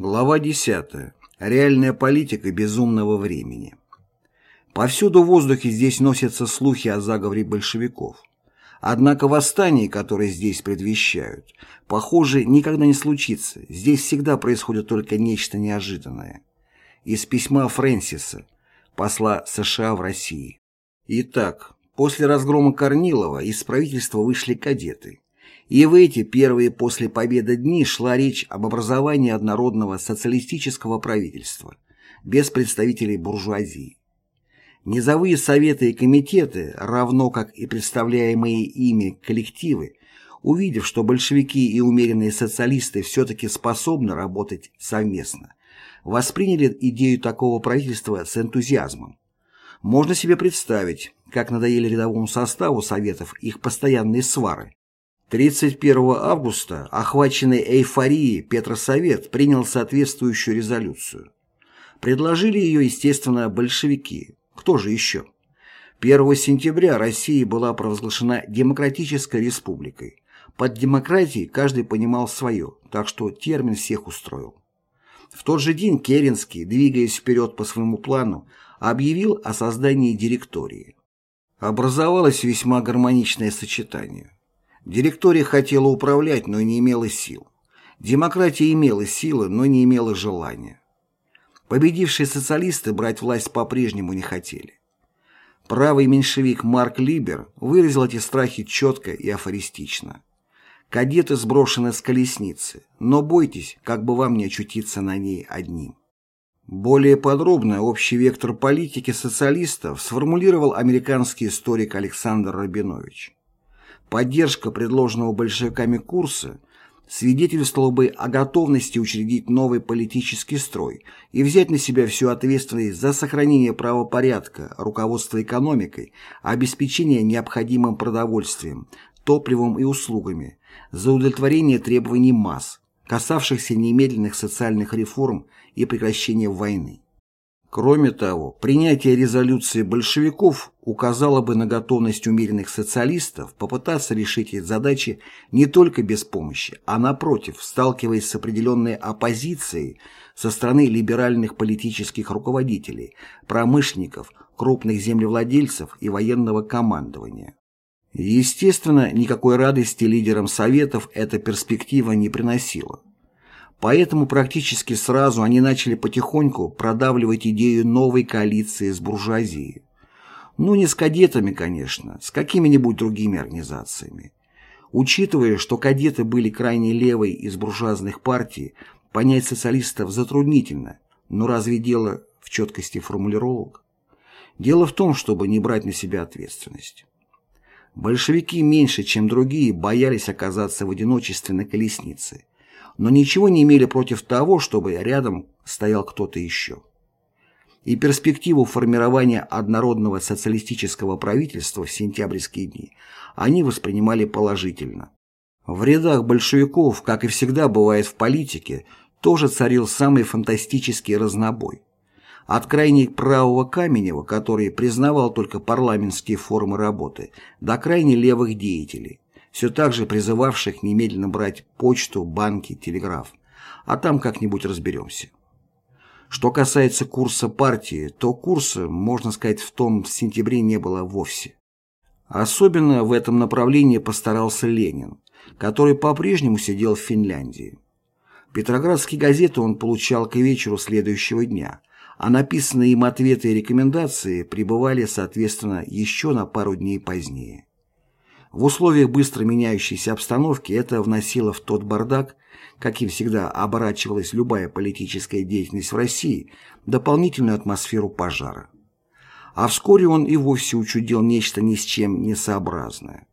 Глава 10. Реальная политика безумного времени. Повсюду в воздухе здесь носятся слухи о заговоре большевиков. Однако восстание, которое здесь предвещают, похоже, никогда не случится. Здесь всегда происходит только нечто неожиданное. Из письма Фрэнсиса, посла США в России. Итак, после разгрома Корнилова из правительства вышли кадеты. И в эти первые после победы дни шла речь об образовании однородного социалистического правительства, без представителей буржуазии. Низовые советы и комитеты, равно как и представляемые ими коллективы, увидев, что большевики и умеренные социалисты все-таки способны работать совместно, восприняли идею такого правительства с энтузиазмом. Можно себе представить, как надоели рядовому составу Советов их постоянные свары, 31 августа, охваченный эйфорией, Петросовет принял соответствующую резолюцию. Предложили ее, естественно, большевики. Кто же еще? 1 сентября Россия была провозглашена демократической республикой. Под демократией каждый понимал свое, так что термин всех устроил. В тот же день Керенский, двигаясь вперед по своему плану, объявил о создании директории. Образовалось весьма гармоничное сочетание. Директория хотела управлять, но не имела сил. Демократия имела силы, но не имела желания. Победившие социалисты брать власть по-прежнему не хотели. Правый меньшевик Марк Либер выразил эти страхи четко и афористично. Кадеты сброшены с колесницы, но бойтесь, как бы вам не очутиться на ней одним. Более подробно общий вектор политики социалистов сформулировал американский историк Александр Рабинович. Поддержка предложенного большевиками курса свидетельствовала бы о готовности учредить новый политический строй и взять на себя всю ответственность за сохранение правопорядка, руководство экономикой, обеспечение необходимым продовольствием, топливом и услугами, за удовлетворение требований масс, касавшихся немедленных социальных реформ и прекращения войны. Кроме того, принятие резолюции большевиков указало бы на готовность умеренных социалистов попытаться решить эти задачи не только без помощи, а напротив, сталкиваясь с определенной оппозицией со стороны либеральных политических руководителей, промышленников, крупных землевладельцев и военного командования. Естественно, никакой радости лидерам Советов эта перспектива не приносила. Поэтому практически сразу они начали потихоньку продавливать идею новой коалиции с буржуазией. Ну, не с кадетами, конечно, с какими-нибудь другими организациями. Учитывая, что кадеты были крайне левой из буржуазных партий, понять социалистов затруднительно, но разве дело в четкости формулировок? Дело в том, чтобы не брать на себя ответственность. Большевики меньше, чем другие, боялись оказаться в одиночестве на колеснице но ничего не имели против того, чтобы рядом стоял кто-то еще. И перспективу формирования однородного социалистического правительства в сентябрьские дни они воспринимали положительно. В рядах большевиков, как и всегда бывает в политике, тоже царил самый фантастический разнобой. От крайне правого Каменева, который признавал только парламентские формы работы, до крайне левых деятелей, все так же призывавших немедленно брать почту, банки, телеграф. А там как-нибудь разберемся. Что касается курса партии, то курса, можно сказать, в том сентябре не было вовсе. Особенно в этом направлении постарался Ленин, который по-прежнему сидел в Финляндии. Петроградские газеты он получал к вечеру следующего дня, а написанные им ответы и рекомендации прибывали, соответственно, еще на пару дней позднее. В условиях быстро меняющейся обстановки это вносило в тот бардак, каким всегда оборачивалась любая политическая деятельность в России, дополнительную атмосферу пожара. А вскоре он и вовсе учудил нечто ни с чем несообразное.